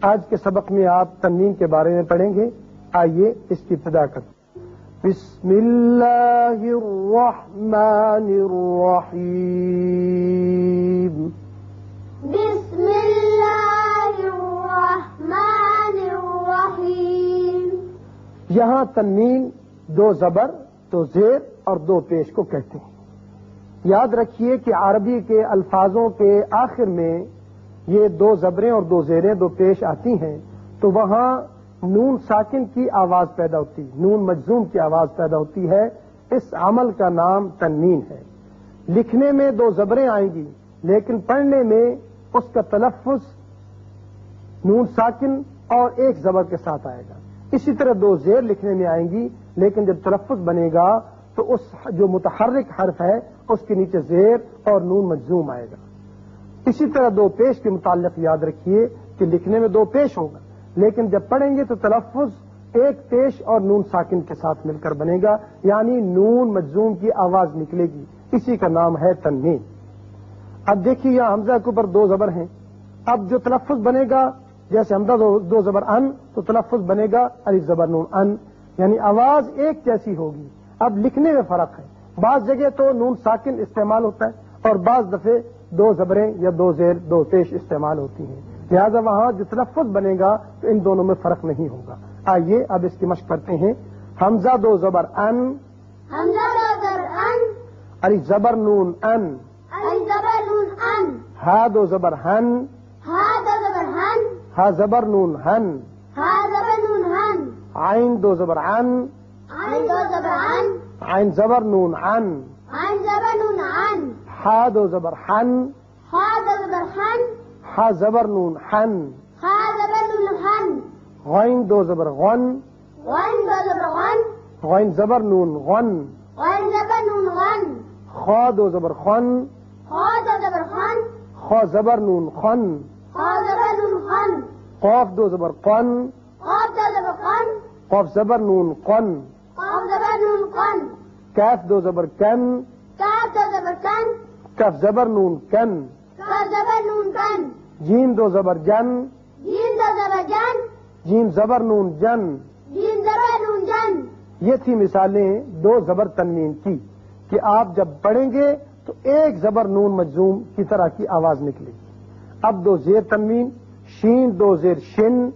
آج کے سبق میں آپ تنوین کے بارے میں پڑھیں گے۔ آئیے اس کی ابتدا کر بسم اللہ الرحمن الرحیم۔ بسم اللہ الرحمن الرحیم۔ یہاں تنوین دو زبر دو زیر اور دو پیش کو کہتے ہیں۔ یاد رکھیے کہ عربی کے الفاظوں کے آخر میں یہ دو زبریں اور دو زیریں، دو پیش آتی ہیں، تو وہاں نون ساکن کی آواز پیدا ہوتی، نون مجزوم کی آواز پیدا ہوتی ہے، اس عمل کا نام تنوین ہے۔ لکھنے میں دو زبریں آئیں گی، لیکن پڑھنے میں اس کا تلفظ نون ساکن اور ایک زبر کے ساتھ آئے گا۔ اسی طرح دو زیر لکھنے میں آئیں گی، لیکن جب تلفظ بنے گا، تو اس جو متحرک حرف ہے، اس کے نیچے زیر اور نون مجزوم آئے گا۔ اسی طرح دو پیش کے متعلق یاد رکھیے کہ لکھنے میں دو پیش ہوگا لیکن جب پڑھیں گے تو تلفظ ایک پیش اور نون ساکن کے ساتھ مل کر بنے گا یعنی نون مجزوم کی آواز نکلے گی۔ اسی کا نام ہے تنوین۔ اب دیکھیے یہاں حمزہ کے اوپر دو زبر ہیں۔ اب جو تلفظ بنے گا، جیسے حمزہ دو زبر ان، تو تلفظ بنے گا علی زبر نون ان یعنی آواز ایک جیسی ہوگی۔ اب لکھنے میں فرق ہے۔ بعض جگہ تو نون ساکن استعمال ہوتا ہے اور بعض دفعے دو زبریں یا دو زیر دو پیش استعمال ہوتی ہیں۔ لہذا وہاں جو تلفظ بنے گا تو ان دونوں میں فرق نہیں ہوگا۔ آئیے اب اس کی مشق کرتے ہیں۔ حمزہ دو زبر ان۔ حمزہ دو زبر ان۔ علی زبر نون ان۔ علی زبر نون ان۔ ہا دو زبر ہن۔ ہا دو زبر ہن۔ ہا زبر نون ہن۔ ہا زبر نون ہن۔ عین دو زبر ان۔ عین دو زبر ان۔ عین زبر نون ان۔ عین زبر نون ان۔ ہا دو زبر ہن ہا دو زبر ہن ہا زبر نون ہن ہا زبر نون ہن غین دو زبر غن غین دو زبر غن غین زبر نون غن غین زبر نون غن خا دو زبر خن خا دو زبر خن خا زبر نون خن خا زبر نون خن قاف دو زبر قن قاف دو زبر قن قاف زبر نون قن قاف زبر نون قن کاف دو زبر کن کاف دو زبر کن کف زبر نون کن. کاف زبر نون کن. جیم دو زبر جن. جیم دو زبر جن. جیم زبر نون جن. جیم زبر نون جن. یہ تھی مثالیں دو زبر تنوین کی کہ آپ جب پڑھیں گے تو ایک زبر نون مجزوم کی طرح کی آواز نکلے گی. اب دو زیر تنوین شین دو زیر شن.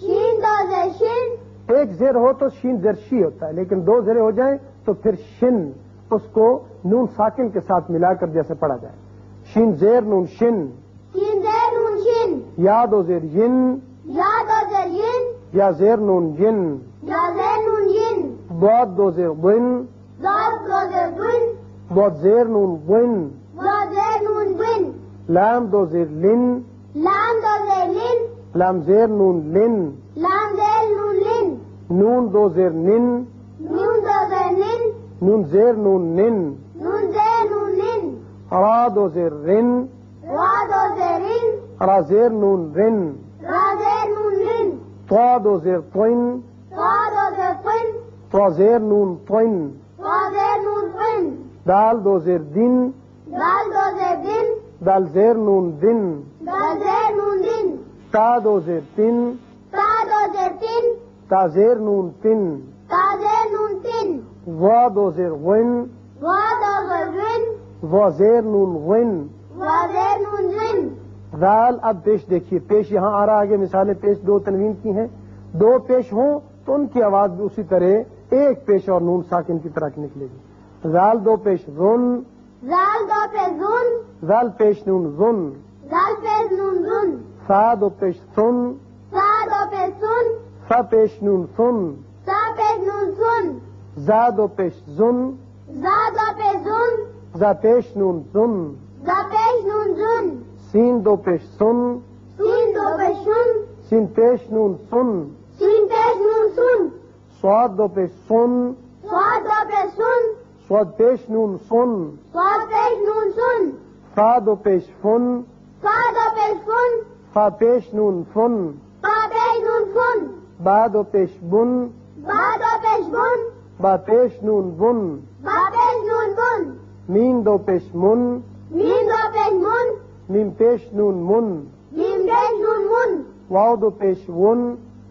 شین دو زیر شن. ایک زیر ہو تو شین زیر شی ہوتا ہے لیکن دو زیریں ہو جائیں تو پھر شن. اس کو نون ساکن کے ساتھ ملا کر جیسے پڑھا جائے۔ شین زیر نون شن۔ شین زیر نون شن۔ یا دو زیر ین۔ یا دو زیر ین۔ یا زیر نون ین۔ یا زیر نون ین۔ بہت دو زیر ون داد دو زیر دن بہت زیر نون ون دو زیر نون دن لام دو زیر لن۔ لام دو زیر لن۔ لام زیر نون لن۔ لام زیر نون لن۔ نون دو زیر نن۔ نون زیر نون نن۔ نون زیر نون نن۔ را دو زیر رن۔ را دو زیر رن۔ را زیر نون رن۔ را زیر نون رن طا دو زیر طن تا دو زیر پن طا زیر نون طن تا زیر نون پن دال دو زیر دن۔ دال دو زیر دن۔ دال زیر نون دن۔ دال زیر نون دن۔ تا دو زیر تن۔ تا دو زیر تن۔ تا زیر نون تن۔ دو زیر ون دو زیر ون وا زیر نون ون وا زیر نون ون دال اب پیش دیکھیے پیش یہاں آ رہا آگے مثالیں پیش دو تنوین کی ہیں۔ دو پیش ہوں تو ان کی آواز بھی اسی طرح ایک پیش اور نون ساکن کی طرح کی نکلے گی۔ زال دو پیش رن زال دو پہ زن زال پیش نون زن زال پہ نون زن سا دو پیش سن۔ سا دو پہ سن۔ سا پیش نون سن۔ سا پہ نون سن۔ زا دو پیش زن. زا دو پہ زن. زا پیش نون زن. زا پیش نون زن. سین دو پیش سن. سین دو پہ شن سین پیش نون سن. سین پیش نون سن. سواد دو پیش سن. سواد دو پہ سن. سواد پیش نون سن. سواد پیش نون سن. فا دو پیش فن. فا دو پہ فن. فا پیش نون فن. فا پیش نون فن. با دو پیش بن. با دو پیش بن. با پیش نون بن. با پیش نون بن. مین دو پیش من. میم دو پیش من. میم پیش نون من. میم پیش نون من. واو دو پیش ون.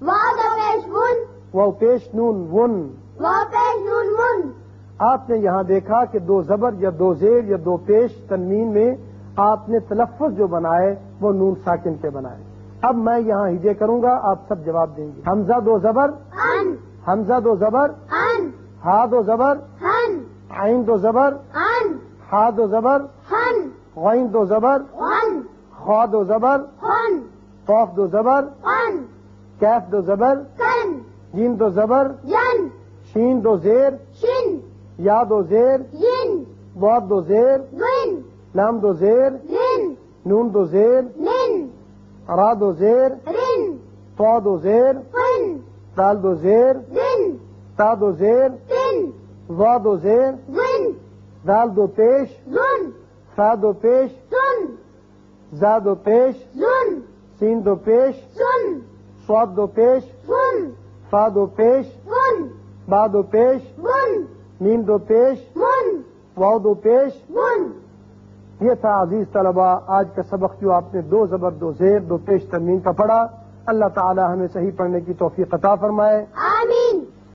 واو دو پیش ون. واو پیش نون ون. واو پیش نون ون. آپ نے یہاں دیکھا کہ دو زبر یا دو زیر یا دو پیش تنوین میں آپ نے تلفظ جو بنائے وہ نون ساکن پہ بنائے۔ اب میں یہاں ہجے کروں گا آپ سب جواب دیں گے۔ حمزہ دو زبر۔ حمزہ دو زبر۔ ان ہا دو زبر عین دو زبر ان ہا دو زبر غین دو زبر ون خوا دو زبر قوف دو زبر کیف دو زبر کن جین دو زبر جن شین دو زیر یا دو زیر ین باد دو زیر گن لام دو زیر نون دو زیر نن را دو زیر رن تو دو زیر فن دال دو زیر زن تا دو زیر تن وا دو زیر دال دو پیش زن سا دو پیش زن زا دو پیش سین دو پیش سواد دو پیش فن فا دو پیش فن با دو پیش نیم دو پیش واو دو پیش۔ یہ تھا عزیز طلبہ آج کا سبق جو آپ نے دو زبر دو زیر دو پیش ترمیم کا پڑھا۔ اللہ تعالی ہمیں صحیح پڑھنے کی توفیق عطا فرمائے۔